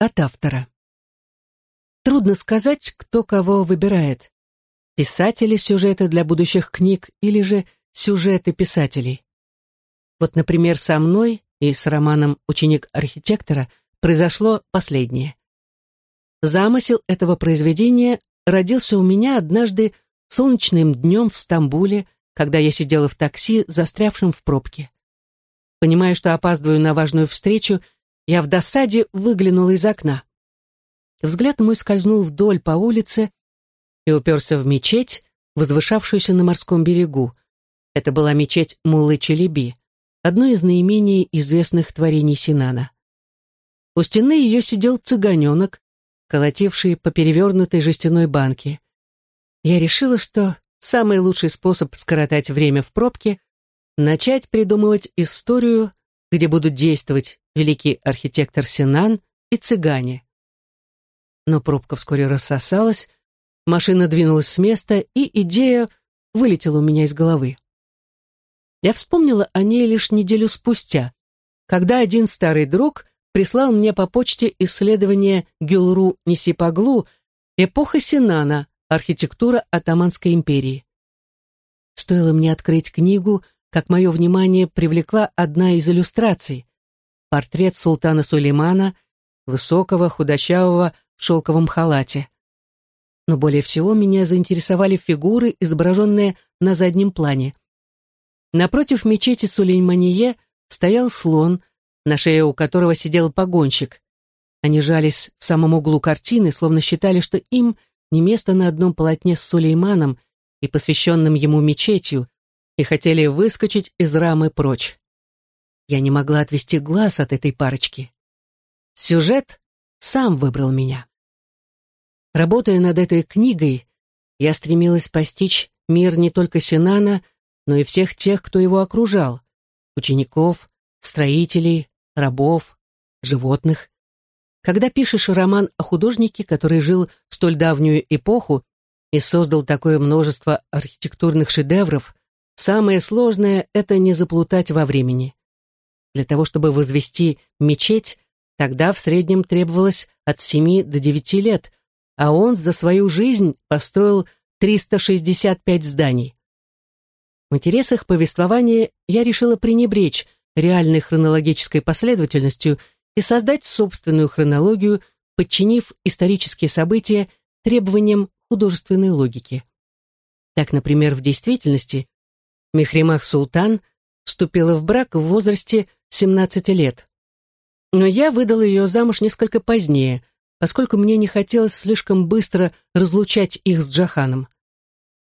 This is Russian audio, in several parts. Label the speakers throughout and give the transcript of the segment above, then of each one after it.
Speaker 1: От автора. Трудно сказать, кто кого выбирает. Писатели сюжеты для будущих книг или же сюжеты писателей. Вот, например, со мной и с романом «Ученик архитектора» произошло последнее. Замысел этого произведения родился у меня однажды солнечным днем в Стамбуле, когда я сидела в такси, застрявшем в пробке. Понимая, что опаздываю на важную встречу, я в досаде выглянула из окна. Взгляд мой скользнул вдоль по улице и уперся в мечеть, возвышавшуюся на морском берегу. Это была мечеть Муллы Челеби, одно из наименее известных творений Синана. У стены ее сидел цыганенок, колотивший по перевернутой жестяной банке. Я решила, что самый лучший способ скоротать время в пробке — начать придумывать историю, где будут действовать великий архитектор Синан и цыгане. Но пробка вскоре рассосалась, машина двинулась с места, и идея вылетела у меня из головы. Я вспомнила о ней лишь неделю спустя, когда один старый друг прислал мне по почте исследование Гюлру Нисипаглу «Эпоха Синана. Архитектура Атаманской империи». Стоило мне открыть книгу, как мое внимание привлекла одна из иллюстраций портрет султана Сулеймана, высокого, худощавого, в шелковом халате. Но более всего меня заинтересовали фигуры, изображенные на заднем плане. Напротив мечети Сулеймание стоял слон, на шее у которого сидел погонщик. Они жались в самом углу картины, словно считали, что им не место на одном полотне с Сулейманом и посвященным ему мечетью, и хотели выскочить из рамы прочь. Я не могла отвести глаз от этой парочки. Сюжет сам выбрал меня. Работая над этой книгой, я стремилась постичь мир не только Синана, но и всех тех, кто его окружал, учеников, строителей, рабов, животных. Когда пишешь роман о художнике, который жил в столь давнюю эпоху и создал такое множество архитектурных шедевров, самое сложное — это не заплутать во времени. Для того, чтобы возвести мечеть, тогда в среднем требовалось от 7 до 9 лет, а он за свою жизнь построил 365 зданий. В интересах повествования я решила пренебречь реальной хронологической последовательностью и создать собственную хронологию, подчинив исторические события требованиям художественной логики. Так, например, в действительности Мехримах Султан вступила в брак в возрасте 17 лет. Но я выдала ее замуж несколько позднее, поскольку мне не хотелось слишком быстро разлучать их с Джаханом.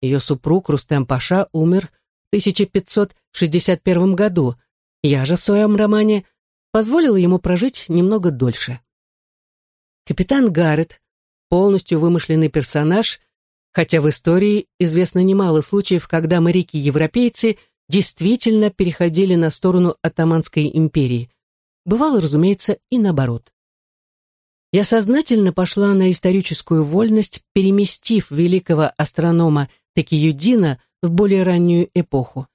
Speaker 1: Ее супруг Рустем Паша умер в 1561 году, я же в своем романе позволила ему прожить немного дольше. Капитан Гаррет, полностью вымышленный персонаж, хотя в истории известно немало случаев, когда моряки-европейцы – действительно переходили на сторону Атаманской империи. Бывало, разумеется, и наоборот. Я сознательно пошла на историческую вольность, переместив великого астронома Текиюдина в более раннюю эпоху.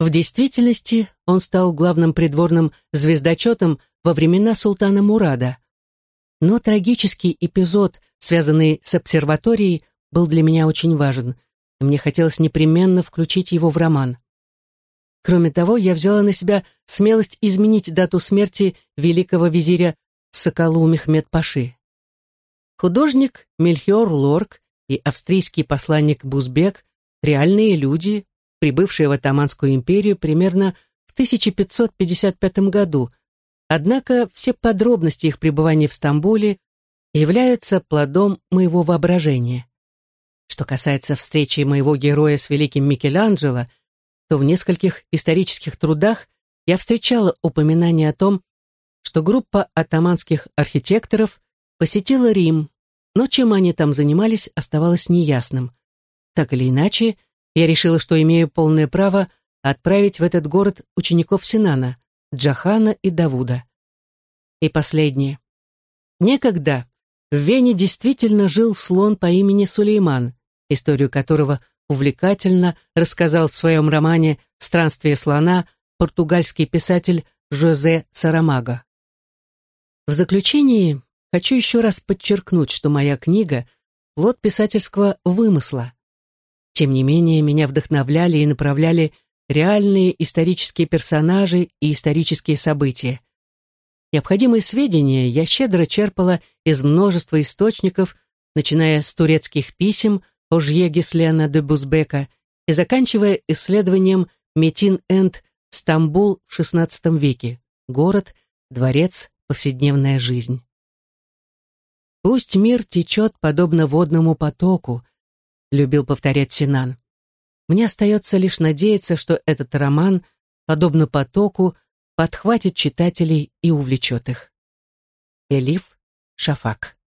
Speaker 1: В действительности он стал главным придворным звездочетом во времена султана Мурада. Но трагический эпизод, связанный с обсерваторией, был для меня очень важен, и мне хотелось непременно включить его в роман. Кроме того, я взяла на себя смелость изменить дату смерти великого визиря Соколу Мехмед-Паши. Художник Мельхиор Лорк и австрийский посланник Бузбек – реальные люди, прибывшие в Атаманскую империю примерно в 1555 году, однако все подробности их пребывания в Стамбуле являются плодом моего воображения. Что касается встречи моего героя с великим Микеланджело – то в нескольких исторических трудах я встречала упоминание о том, что группа атаманских архитекторов посетила Рим, но чем они там занимались, оставалось неясным. Так или иначе, я решила, что имею полное право отправить в этот город учеников Синана, Джахана и Давуда. И последнее. Некогда в Вене действительно жил слон по имени Сулейман, историю которого увлекательно рассказал в своем романе «Странствие слона» португальский писатель Жозе Сарамага. В заключении хочу еще раз подчеркнуть, что моя книга — плод писательского вымысла. Тем не менее, меня вдохновляли и направляли реальные исторические персонажи и исторические события. Необходимые сведения я щедро черпала из множества источников, начиная с турецких писем Ожье Геслена де Бузбека и заканчивая исследованием Метин-Энд Стамбул в XVI веке, город, дворец, повседневная жизнь. «Пусть мир течет подобно водному потоку», — любил повторять Синан. Мне остается лишь надеяться, что этот роман, подобно потоку, подхватит читателей и увлечет их. Элиф Шафак